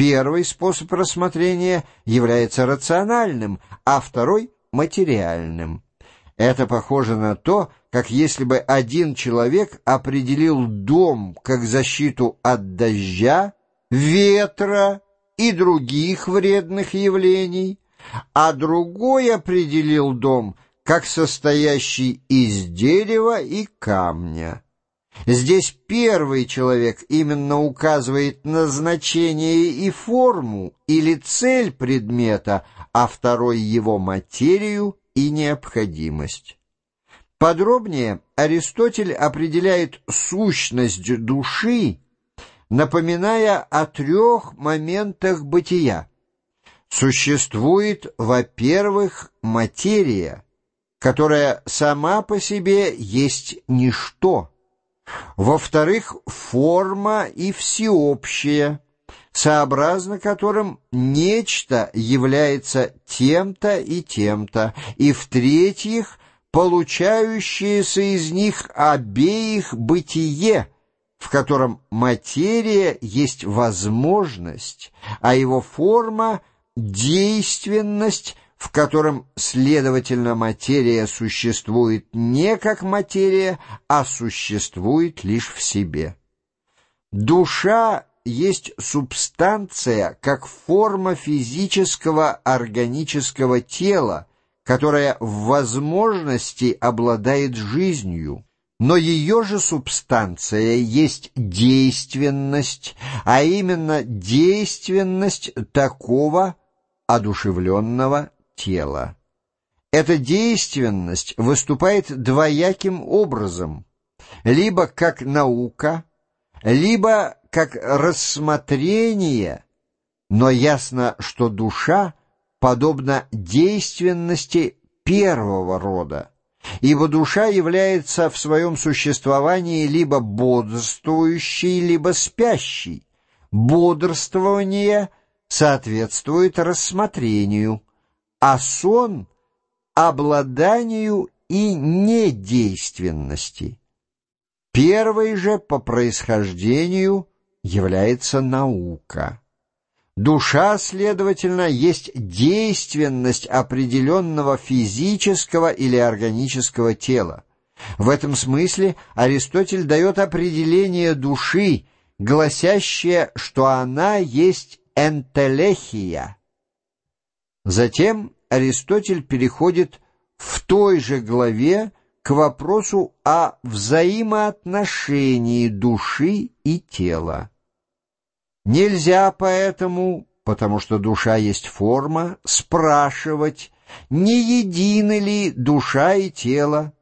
Первый способ рассмотрения является рациональным, а второй — материальным. Это похоже на то, как если бы один человек определил дом как защиту от дождя, ветра и других вредных явлений, а другой определил дом как состоящий из дерева и камня. Здесь первый человек именно указывает назначение и форму или цель предмета, а второй его материю и необходимость. Подробнее Аристотель определяет сущность души, напоминая о трех моментах бытия. Существует, во-первых, материя, которая сама по себе есть ничто. Во-вторых, форма и всеобщее, сообразно которым нечто является тем-то и тем-то. И в-третьих, получающееся из них обеих бытие, в котором материя есть возможность, а его форма — действенность, в котором, следовательно, материя существует не как материя, а существует лишь в себе. Душа есть субстанция как форма физического органического тела, которая в возможности обладает жизнью, но ее же субстанция есть действенность, а именно действенность такого одушевленного тела. Эта действенность выступает двояким образом, либо как наука, либо как рассмотрение, но ясно, что душа подобна действенности первого рода, ибо душа является в своем существовании либо бодрствующей, либо спящей. Бодрствование соответствует рассмотрению, а сон — обладанию и недейственности. Первой же по происхождению является наука. Душа, следовательно, есть действенность определенного физического или органического тела. В этом смысле Аристотель дает определение души, гласящее, что она есть энтелехия. Затем Аристотель переходит в той же главе к вопросу о взаимоотношении души и тела. Нельзя поэтому, потому что душа есть форма, спрашивать, не едины ли душа и тело,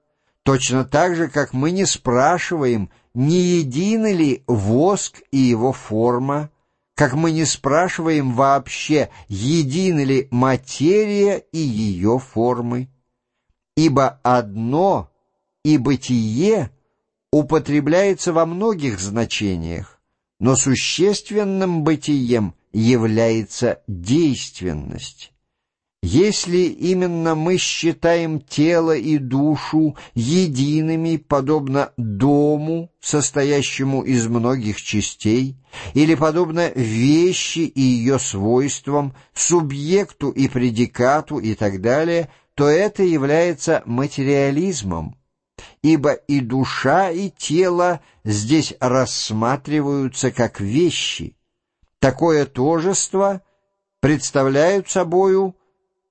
точно так же, как мы не спрашиваем, не едины ли воск и его форма, как мы не спрашиваем вообще, едины ли материя и ее формы. Ибо одно и бытие употребляется во многих значениях, но существенным бытием является действенность. Если именно мы считаем тело и душу едиными, подобно дому, состоящему из многих частей, или подобно вещи и ее свойствам, субъекту и предикату и так далее, то это является материализмом, ибо и душа, и тело здесь рассматриваются как вещи. Такое тожество представляют собою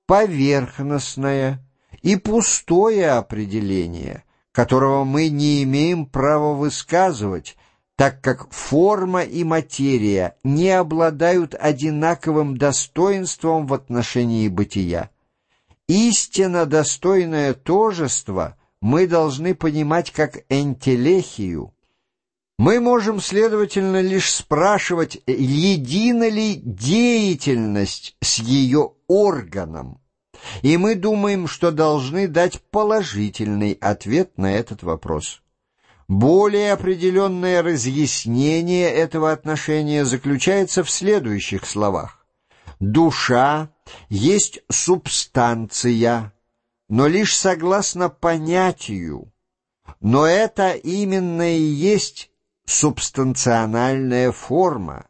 поверхностное и пустое определение, которого мы не имеем права высказывать, так как форма и материя не обладают одинаковым достоинством в отношении бытия. Истинно достойное тожество мы должны понимать как энтелехию. Мы можем, следовательно, лишь спрашивать, едина ли деятельность с ее органом, и мы думаем, что должны дать положительный ответ на этот вопрос. Более определенное разъяснение этого отношения заключается в следующих словах. Душа есть субстанция, но лишь согласно понятию, но это именно и есть субстанциональная форма,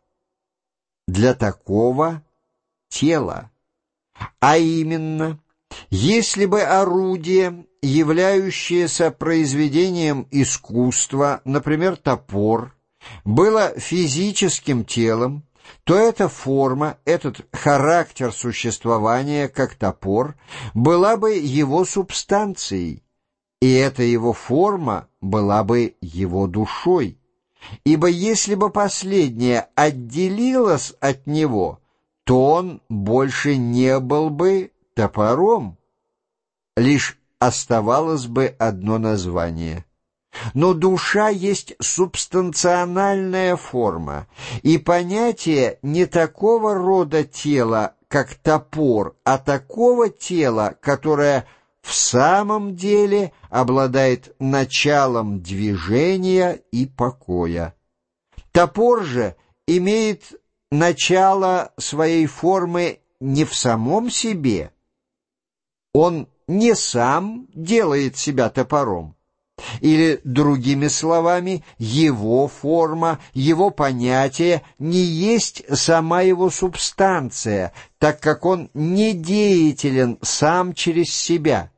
для такого тела. А именно, если бы орудие, являющееся произведением искусства, например, топор, было физическим телом, то эта форма, этот характер существования, как топор, была бы его субстанцией, и эта его форма была бы его душой. Ибо если бы последняя отделилась от него, то он больше не был бы топором. Лишь оставалось бы одно название. Но душа есть субстанциональная форма, и понятие не такого рода тела, как топор, а такого тела, которое в самом деле обладает началом движения и покоя. Топор же имеет начало своей формы не в самом себе. Он не сам делает себя топором. Или, другими словами, его форма, его понятие не есть сама его субстанция, так как он не деятелен сам через себя.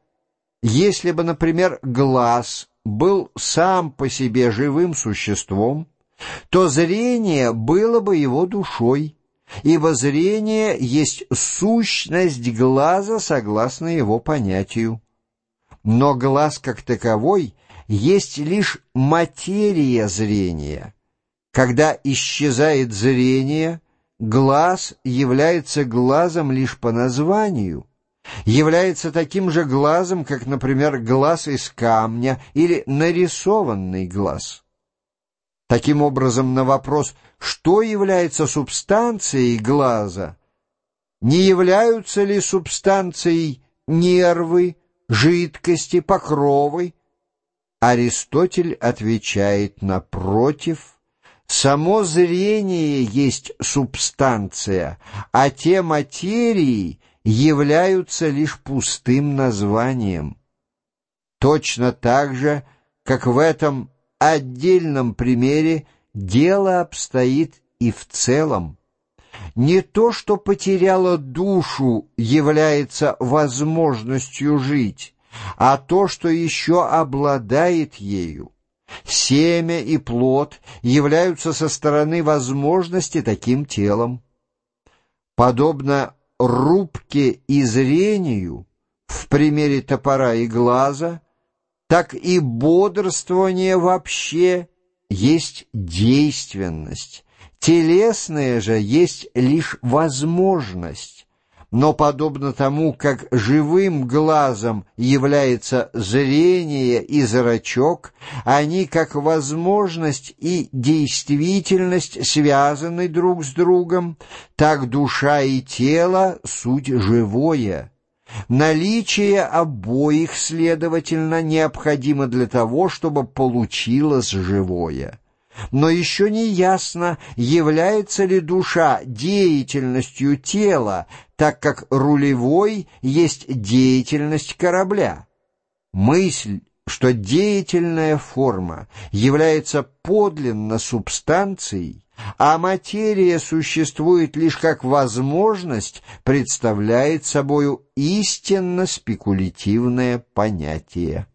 Если бы, например, глаз был сам по себе живым существом, то зрение было бы его душой, ибо зрение есть сущность глаза согласно его понятию. Но глаз как таковой есть лишь материя зрения. Когда исчезает зрение, глаз является глазом лишь по названию, является таким же глазом, как, например, глаз из камня или нарисованный глаз. Таким образом, на вопрос, что является субстанцией глаза, не являются ли субстанцией нервы, жидкости, покровы, Аристотель отвечает напротив, само зрение есть субстанция, а те материи являются лишь пустым названием. Точно так же, как в этом отдельном примере дело обстоит и в целом. Не то, что потеряла душу, является возможностью жить, а то, что еще обладает ею. Семя и плод являются со стороны возможности таким телом. Подобно рубке и зрению в примере топора и глаза, так и бодрствование вообще есть действенность. Телесное же есть лишь возможность но подобно тому, как живым глазом является зрение и зрачок, они как возможность и действительность связаны друг с другом, так душа и тело — суть живое. Наличие обоих, следовательно, необходимо для того, чтобы получилось живое но еще не ясно, является ли душа деятельностью тела, так как рулевой есть деятельность корабля. Мысль, что деятельная форма является подлинно субстанцией, а материя существует лишь как возможность, представляет собою истинно спекулятивное понятие.